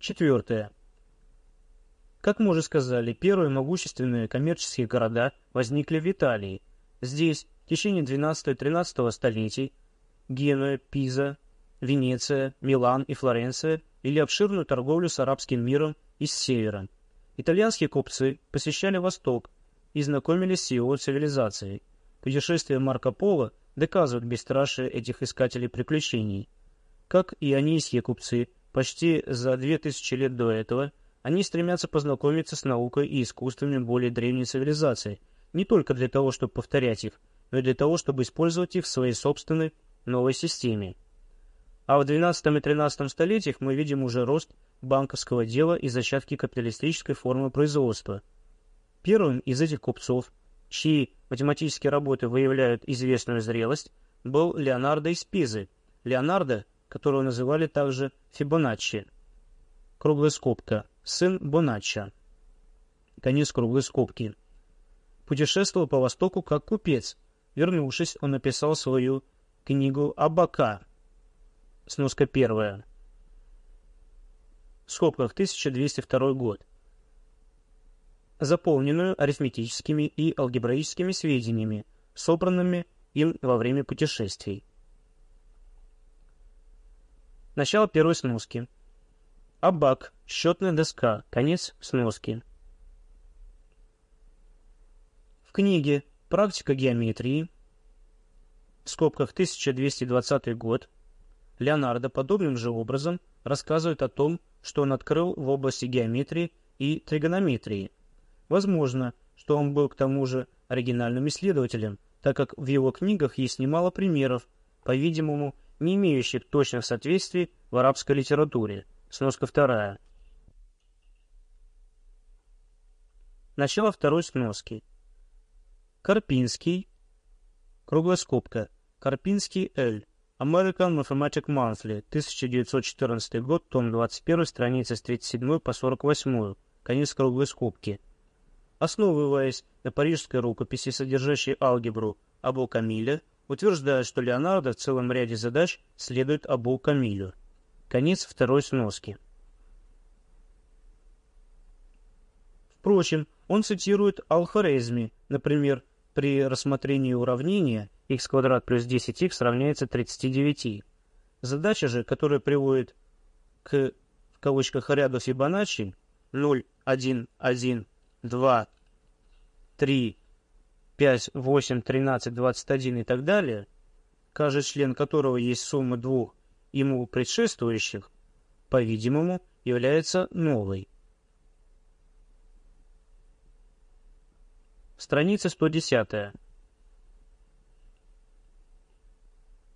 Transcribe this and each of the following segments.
Четвертое. Как мы уже сказали, первые могущественные коммерческие города возникли в Италии. Здесь в течение 12-13 столетий Генуя, Пиза, Венеция, Милан и Флоренция вели обширную торговлю с арабским миром из севера. Итальянские купцы посещали Восток и знакомились с его цивилизацией. Путешествия Марко Поло доказывают бесстрашие этих искателей приключений. Как и анийские купцы, почти за две тысячи лет до этого они стремятся познакомиться с наукой и искусствами более древней цивилизации, не только для того, чтобы повторять их, но и для того, чтобы использовать их в своей собственной новой системе. А в XII и XIII столетиях мы видим уже рост банковского дела и зачатки капиталистической формы производства. Первым из этих купцов, чьи математические работы выявляют известную зрелость, был Леонардо из Пизы, Леонардо, которого называли также Фибоначчи. Круглая скобка. Сын Боначча. Конец круглой скобки. Путешествовал по Востоку как купец. Вернувшись, он написал свою книгу Абака. Сноска первая. В скобках 1202 год. Заполненную арифметическими и алгебраическими сведениями, собранными им во время путешествий. Начало первой сноски. Абак. Счетная доска. Конец сноски. В книге «Практика геометрии» в скобках 1220 год Леонардо подобным же образом рассказывает о том, что он открыл в области геометрии и тригонометрии. Возможно, что он был к тому же оригинальным исследователем, так как в его книгах есть немало примеров, по-видимому, не имеющих точных соответствий в арабской литературе. Сноска вторая. Начало второй сноски. Карпинский. Круглая скобка. Карпинский Л. American Mathematic Monthly, 1914 год, том 21, страница с 37 по 48, конец круглой скобки. Основываясь на парижской рукописи, содержащей алгебру Абу Камиля, утверждает, что Леонардо в целом ряде задач следует Абу Камилю. Конец второй сноски. Впрочем, он цитирует Ал-Хорезми, например, при рассмотрении уравнения x квадрат плюс 10x равняется 39. Задача же, которая приводит к в кавычках ряду Фибоначчи 0, 1, 1, 2, 3, 5, 8, 13, 21 и так далее, каждый член которого есть сумма двух ему предшествующих, по-видимому, является новой. Страница 110.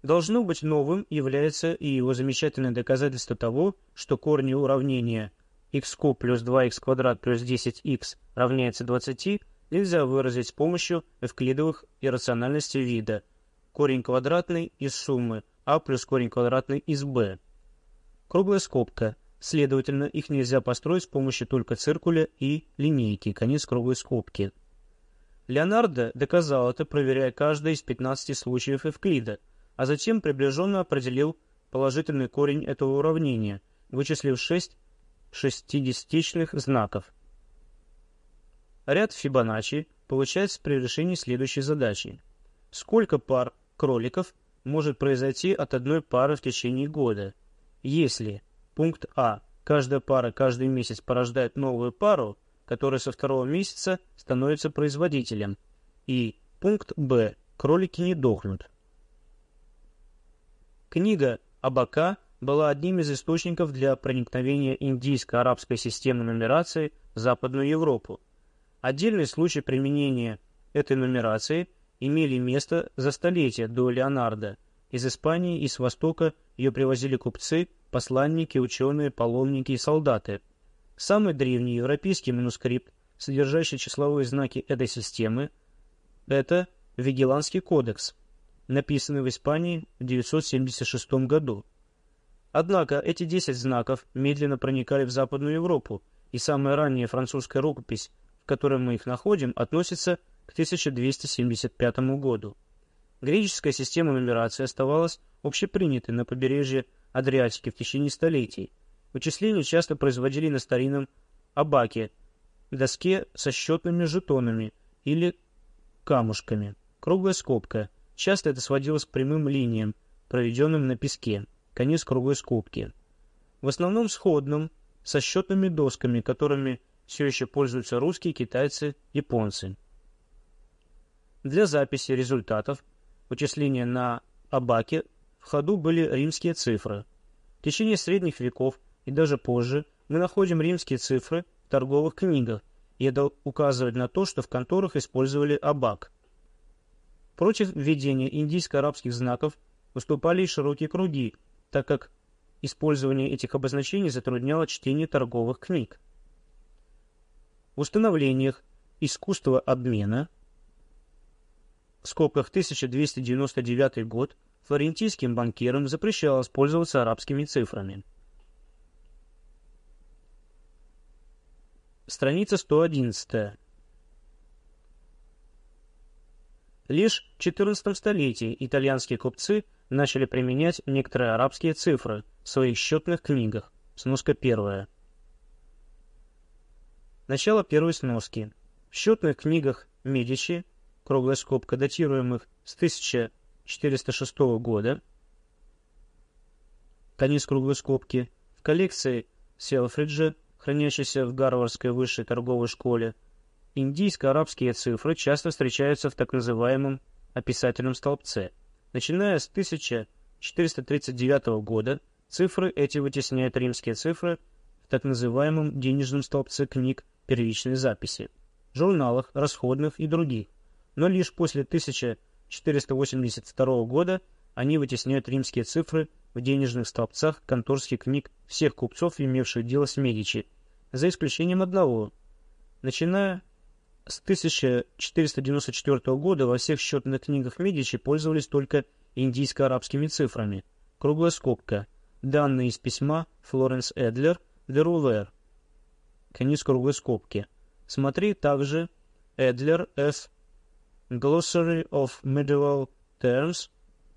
Должно быть новым является и его замечательное доказательство того, что корни уравнения x куб плюс 2x квадрат плюс 10x равняется 20 нельзя выразить с помощью эвклидовых иррациональностей вида корень квадратный из суммы а плюс корень квадратный из b. Круглая скобка. Следовательно, их нельзя построить с помощью только циркуля и линейки. Конец круглой скобки. Леонардо доказал это, проверяя каждый из 15 случаев Эвклида, а затем приближенно определил положительный корень этого уравнения, вычислив 6 шестидесятичных знаков. Ряд Фибоначчи получается при решении следующей задачи. Сколько пар кроликов может произойти от одной пары в течение года, если пункт А каждая пара каждый месяц порождает новую пару, которая со второго месяца становится производителем, и пункт Б кролики не дохнут. Книга Абака была одним из источников для проникновения индийско-арабской системы нумерации в Западную Европу. Отдельный случай применения этой нумерации – имели место за столетия до Леонардо. Из Испании и с Востока ее привозили купцы, посланники, ученые, паломники и солдаты. Самый древний европейский манускрипт, содержащий числовые знаки этой системы, это Вигеланский кодекс, написанный в Испании в 976 году. Однако эти 10 знаков медленно проникали в Западную Европу, и самая ранняя французская рукопись, в которой мы их находим, относится к 1275 году. Греческая система нумерации оставалась общепринятой на побережье Адриатики в течение столетий. Вычисления часто производили на старинном абаке, доске со счетными жетонами или камушками. Круглая скобка. Часто это сводилось к прямым линиям, проведенным на песке. Конец круглой скобки. В основном сходным, со счетными досками, которыми все еще пользуются русские, китайцы, японцы. Для записи результатов вычисления на абаке в ходу были римские цифры. В течение средних веков и даже позже мы находим римские цифры в торговых книгах, и это указывает на то, что в конторах использовали абак. Против введения индийско-арабских знаков выступали и широкие круги, так как использование этих обозначений затрудняло чтение торговых книг. Установлениях искусства обмена в скобках 1299 год флорентийским банкирам запрещалось пользоваться арабскими цифрами. Страница 111. Лишь в XIV столетии итальянские купцы начали применять некоторые арабские цифры в своих счетных книгах. Сноска первая. Начало первой сноски. В счетных книгах Медичи, круглая скобка, датируемых с 1406 года, конец круглой скобки, в коллекции Селфриджа, хранящейся в Гарвардской высшей торговой школе, индийско-арабские цифры часто встречаются в так называемом описательном столбце. Начиная с 1439 года цифры эти вытесняют римские цифры в так называемом денежном столбце книг первичной записи, журналах, расходных и других, но лишь после 1482 года они вытесняют римские цифры в денежных столбцах конторских книг всех купцов, имевших дело с Медичи, за исключением одного. Начиная с 1494 года во всех счетных книгах Медичи пользовались только индийско-арабскими цифрами. Круглая скобка. Данные из письма Флоренс Эдлер де Рулер конец круглой скобки. Смотри также Эдлер F. Glossary of Medieval Terms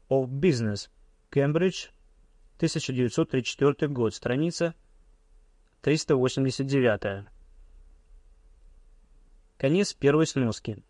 of Business, Кембридж, 1934 год, страница 389. Конец первой сноски.